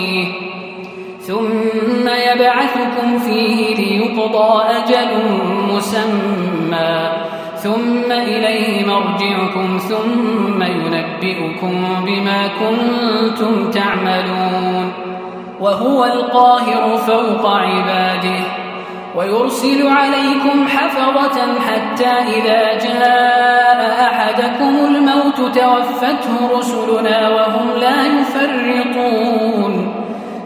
فيه ثم يبعثكم فيه ليقضى أجل مسمى. ثم إليه مرجعكم ثم ينبئكم بما كنتم تعملون. وهو القاهر فوق عباده ويرسل عليكم حفظة حتى إذا جاء أحدكم الموت توفته رسلنا وهم لا يفرطون